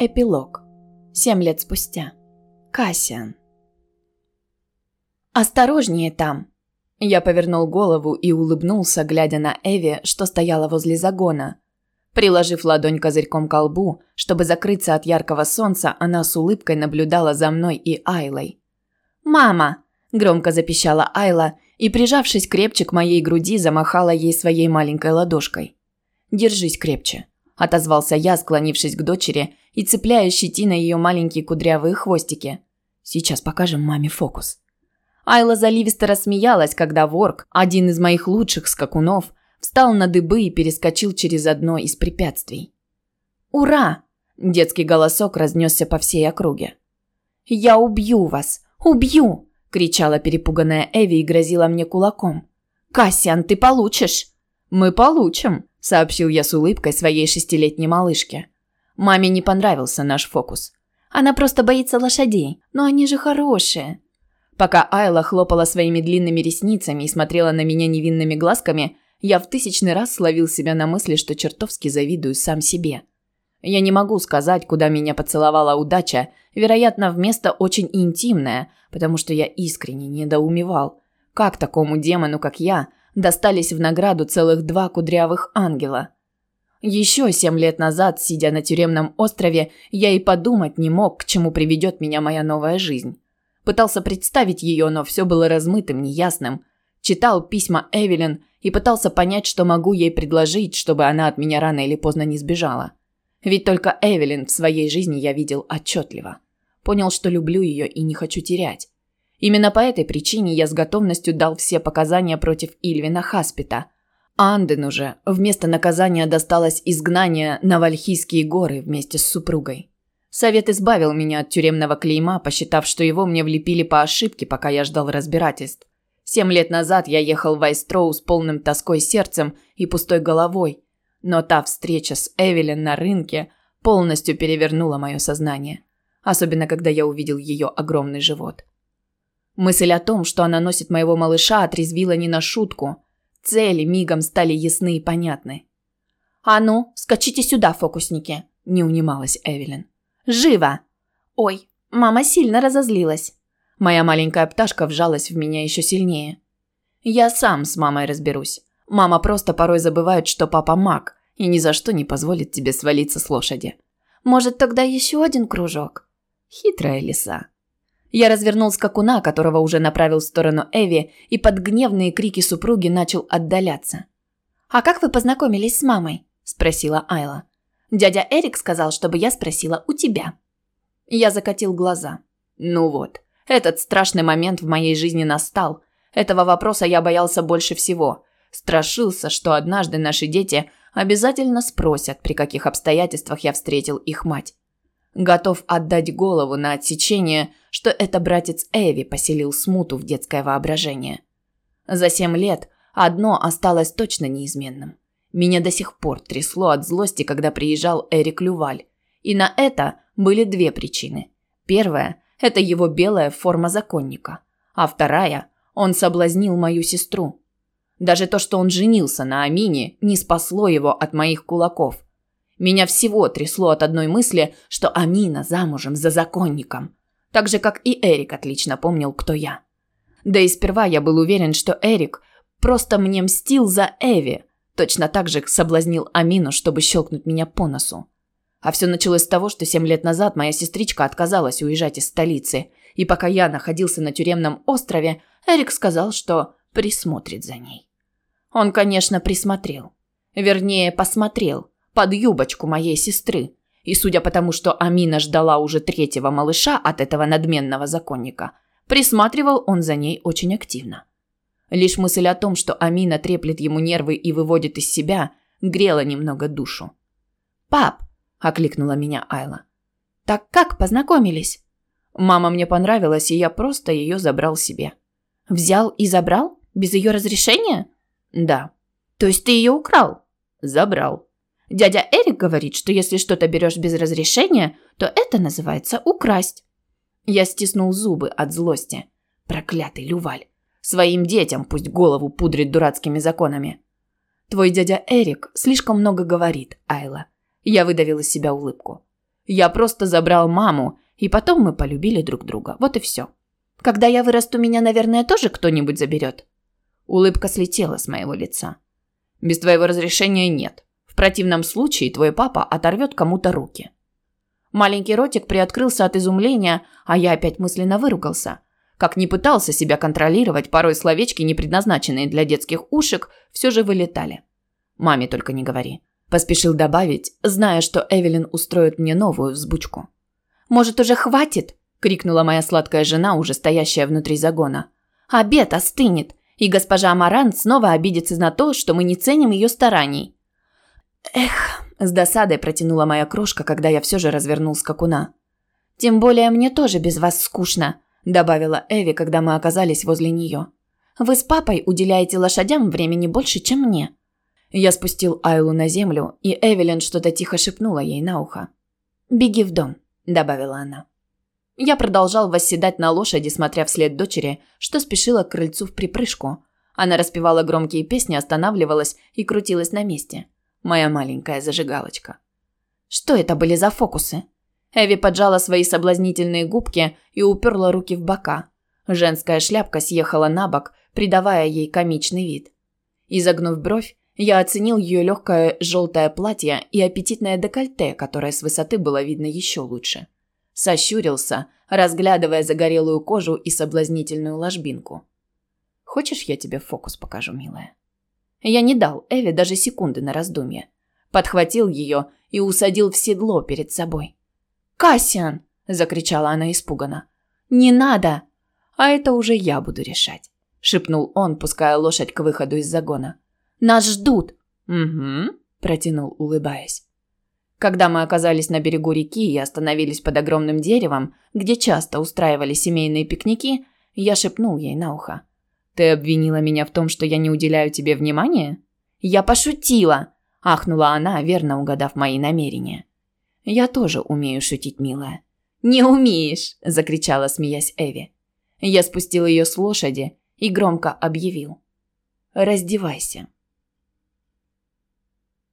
Эпилог. Семь лет спустя. Кассиан. «Осторожнее там!» Я повернул голову и улыбнулся, глядя на Эви, что стояла возле загона. Приложив ладонь козырьком к колбу, чтобы закрыться от яркого солнца, она с улыбкой наблюдала за мной и Айлой. «Мама!» – громко запищала Айла и, прижавшись крепче к моей груди, замахала ей своей маленькой ладошкой. «Держись крепче», отозвался я, склонившись к дочери и цепляя щетиной ее маленькие кудрявые хвостики. Сейчас покажем маме фокус. Айла заливисто рассмеялась, когда Ворк, один из моих лучших скакунов, встал на дыбы и перескочил через одно из препятствий. «Ура!» – детский голосок разнесся по всей округе. «Я убью вас! Убью!» – кричала перепуганная Эви и грозила мне кулаком. «Кассиан, ты получишь!» «Мы получим!» – сообщил я с улыбкой своей шестилетней малышке. Маме не понравился наш фокус. Она просто боится лошадей, но они же хорошие. Пока Айла хлопала своими длинными ресницами и смотрела на меня невинными глазками, я в тысячный раз словил себя на мысли, что чертовски завидую сам себе. Я не могу сказать, куда меня поцеловала удача, вероятно, в очень интимное, потому что я искренне недоумевал. Как такому демону, как я, достались в награду целых два кудрявых ангела. Еще семь лет назад, сидя на тюремном острове, я и подумать не мог, к чему приведет меня моя новая жизнь. Пытался представить ее, но все было размытым, неясным. Читал письма Эвелин и пытался понять, что могу ей предложить, чтобы она от меня рано или поздно не сбежала. Ведь только Эвелин в своей жизни я видел отчетливо. Понял, что люблю ее и не хочу терять. Именно по этой причине я с готовностью дал все показания против Ильвина Хаспита. Андену же вместо наказания досталось изгнание на Вальхийские горы вместе с супругой. Совет избавил меня от тюремного клейма, посчитав, что его мне влепили по ошибке, пока я ждал разбирательств. Семь лет назад я ехал в Айстроу с полным тоской сердцем и пустой головой. Но та встреча с Эвелин на рынке полностью перевернула мое сознание. Особенно, когда я увидел ее огромный живот. Мысль о том, что она носит моего малыша, отрезвила не на шутку. Цели мигом стали ясны и понятны. «А ну, скачите сюда, фокусники!» – не унималась Эвелин. «Живо!» «Ой, мама сильно разозлилась!» Моя маленькая пташка вжалась в меня еще сильнее. «Я сам с мамой разберусь. Мама просто порой забывает, что папа маг, и ни за что не позволит тебе свалиться с лошади. Может, тогда еще один кружок?» Хитрая лиса. Я развернул скакуна, которого уже направил в сторону Эви, и под гневные крики супруги начал отдаляться. «А как вы познакомились с мамой?» – спросила Айла. «Дядя Эрик сказал, чтобы я спросила у тебя». Я закатил глаза. «Ну вот, этот страшный момент в моей жизни настал. Этого вопроса я боялся больше всего. Страшился, что однажды наши дети обязательно спросят, при каких обстоятельствах я встретил их мать. Готов отдать голову на отсечение, что это братец Эви поселил смуту в детское воображение. За семь лет одно осталось точно неизменным. Меня до сих пор трясло от злости, когда приезжал Эрик Люваль. И на это были две причины. Первая – это его белая форма законника. А вторая – он соблазнил мою сестру. Даже то, что он женился на Амине, не спасло его от моих кулаков – меня всего трясло от одной мысли, что Амина замужем за законником. Так же, как и Эрик отлично помнил, кто я. Да и сперва я был уверен, что Эрик просто мне мстил за Эви. Точно так же соблазнил Амину, чтобы щелкнуть меня по носу. А все началось с того, что семь лет назад моя сестричка отказалась уезжать из столицы. И пока я находился на тюремном острове, Эрик сказал, что присмотрит за ней. Он, конечно, присмотрел. Вернее, посмотрел – под юбочку моей сестры. И судя по тому, что Амина ждала уже третьего малыша от этого надменного законника, присматривал он за ней очень активно. Лишь мысль о том, что Амина треплет ему нервы и выводит из себя, грела немного душу. «Пап!» – окликнула меня Айла. «Так как познакомились?» Мама мне понравилась, и я просто ее забрал себе. «Взял и забрал? Без ее разрешения?» «Да». «То есть ты ее украл?» «Забрал». Дядя Эрик говорит, что если что-то берешь без разрешения, то это называется украсть. Я стиснул зубы от злости. Проклятый Люваль. Своим детям пусть голову пудрит дурацкими законами. Твой дядя Эрик слишком много говорит, Айла. Я выдавила из себя улыбку. Я просто забрал маму, и потом мы полюбили друг друга. Вот и все. Когда я вырасту, меня, наверное, тоже кто-нибудь заберет. Улыбка слетела с моего лица. Без твоего разрешения нет. Противном случае твой папа оторвет кому-то руки. Маленький ротик приоткрылся от изумления, а я опять мысленно выругался. Как не пытался себя контролировать, порой словечки, не предназначенные для детских ушек, все же вылетали. «Маме только не говори», – поспешил добавить, зная, что Эвелин устроит мне новую взбучку. «Может, уже хватит?» – крикнула моя сладкая жена, уже стоящая внутри загона. «Обед остынет, и госпожа Амарант снова обидится на то, что мы не ценим ее стараний». «Эх», – с досадой протянула моя крошка, когда я все же развернул скакуна. «Тем более мне тоже без вас скучно», – добавила Эви, когда мы оказались возле нее. «Вы с папой уделяете лошадям времени больше, чем мне». Я спустил Айлу на землю, и Эвелин что-то тихо шепнула ей на ухо. «Беги в дом», – добавила она. Я продолжал восседать на лошади, смотря вслед дочери, что спешила к крыльцу в припрыжку. Она распевала громкие песни, останавливалась и крутилась на месте. Моя маленькая зажигалочка. Что это были за фокусы? Эви поджала свои соблазнительные губки и уперла руки в бока. Женская шляпка съехала на бок, придавая ей комичный вид. Изогнув бровь, я оценил ее легкое желтое платье и аппетитное декольте, которое с высоты было видно еще лучше сощурился, разглядывая загорелую кожу и соблазнительную ложбинку. «Хочешь, я тебе фокус покажу, милая?» Я не дал Эве даже секунды на раздумье. Подхватил ее и усадил в седло перед собой. «Кассиан!» – закричала она испуганно. «Не надо!» «А это уже я буду решать», – шепнул он, пуская лошадь к выходу из загона. «Нас ждут!» «Угу», – протянул, улыбаясь. Когда мы оказались на берегу реки и остановились под огромным деревом, где часто устраивали семейные пикники, я шепнул ей на ухо. «Ты обвинила меня в том, что я не уделяю тебе внимания?» «Я пошутила!» – ахнула она, верно угадав мои намерения. «Я тоже умею шутить, милая». «Не умеешь!» – закричала, смеясь Эви. Я спустил ее с лошади и громко объявил. «Раздевайся».